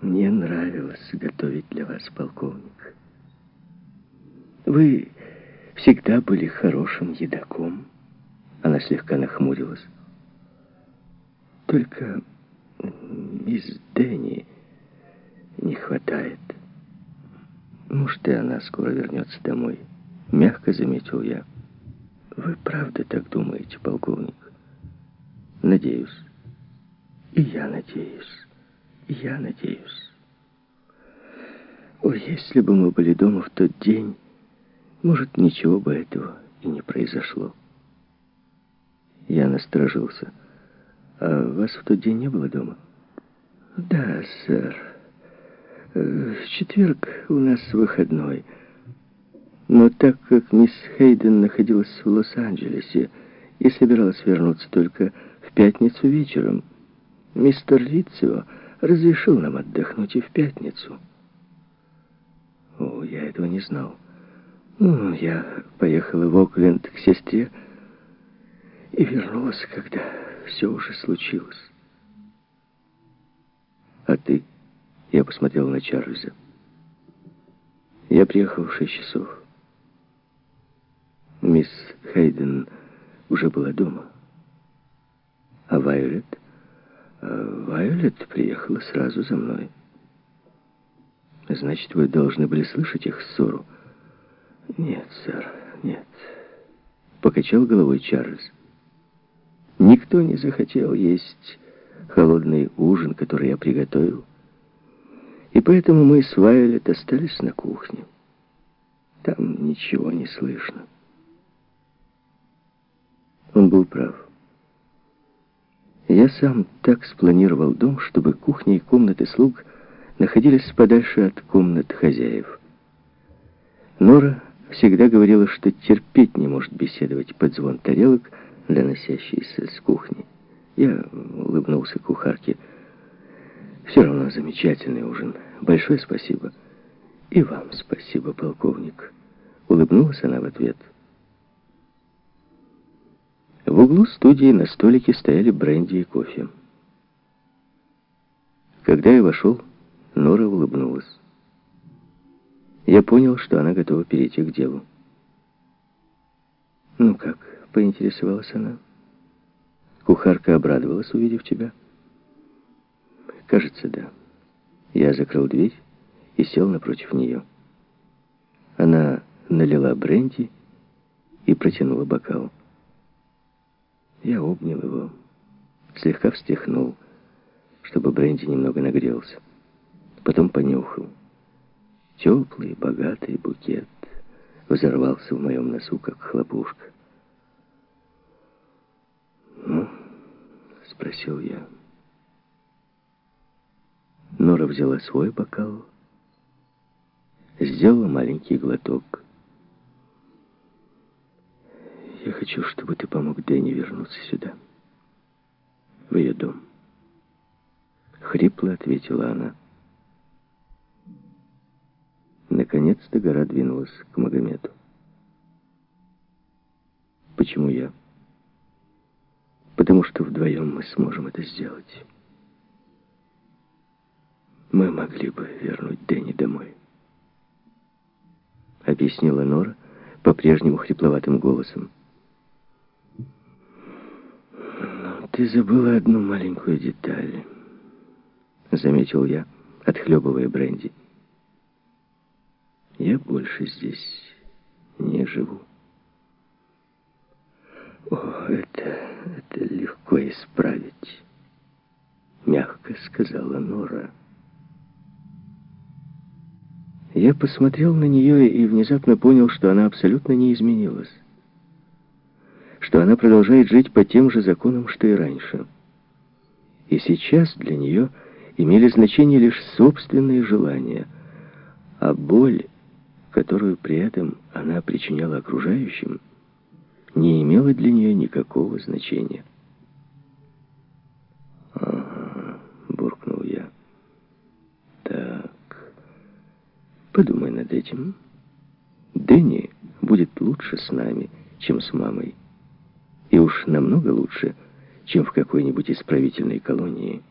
Мне нравилось готовить для вас, полковник. Вы всегда были хорошим едоком. Она слегка нахмурилась. Только мисс Дэнни не хватает. Может, и она скоро вернется домой. Мягко заметил я. Вы правда так думаете, полковник? Надеюсь. И я надеюсь. Я надеюсь. О, если бы мы были дома в тот день, может, ничего бы этого и не произошло. Я насторожился. А вас в тот день не было дома? Да, сэр. Э, в четверг у нас выходной. Но так как мисс Хейден находилась в Лос-Анджелесе и собиралась вернуться только в пятницу вечером, мистер Рицио разрешил нам отдохнуть и в пятницу. О, я этого не знал. Ну, я поехала в Окленд к сестре и вернулась, когда все уже случилось. А ты? Я посмотрел на Чарльза. Я приехал в шесть часов. Мисс Хейден уже была дома. А Вайолет? А Вайолет приехала сразу за мной. Значит, вы должны были слышать их ссору. Нет, сэр, нет. Покачал головой Чарльз. Никто не захотел есть холодный ужин, который я приготовил. И поэтому мы с Вайолет остались на кухне. Там ничего не слышно. Он был прав. Я сам так спланировал дом, чтобы кухня и комнаты слуг находились подальше от комнат хозяев. Нора всегда говорила, что терпеть не может беседовать под звон тарелок, доносящийся с кухни. Я улыбнулся кухарке. Все равно замечательный ужин. Большое спасибо. И вам спасибо, полковник. Улыбнулась она в ответ. В углу студии на столике стояли бренди и кофе. Когда я вошел, Нора улыбнулась. Я понял, что она готова перейти к делу. «Ну как?» — поинтересовалась она. «Кухарка обрадовалась, увидев тебя?» «Кажется, да». Я закрыл дверь и сел напротив нее. Она налила бренди и протянула бокал. Я обнял его, слегка встряхнул, чтобы бренди немного нагрелся. Потом понюхал. Теплый, богатый букет взорвался в моем носу, как хлопушка. «Ну?» — спросил я. Нора взяла свой бокал, сделала маленький глоток. «Я хочу, чтобы ты помог Дэнни вернуться сюда, в ее дом». Хрипло ответила она. Наконец-то гора двинулась к Магомету. Почему я? Потому что вдвоем мы сможем это сделать. Мы могли бы вернуть Дэнни домой. Объяснила Нора по-прежнему хрипловатым голосом. Но ты забыла одну маленькую деталь, заметил я, отхлебывая бренди. Я больше здесь не живу. О, это, это легко исправить, мягко сказала Нора. Я посмотрел на нее и внезапно понял, что она абсолютно не изменилась. Что она продолжает жить по тем же законам, что и раньше. И сейчас для нее имели значение лишь собственные желания, а боль которую при этом она причиняла окружающим, не имела для нее никакого значения. «Ага», — буркнул я. «Так, подумай над этим. Дэнни будет лучше с нами, чем с мамой. И уж намного лучше, чем в какой-нибудь исправительной колонии».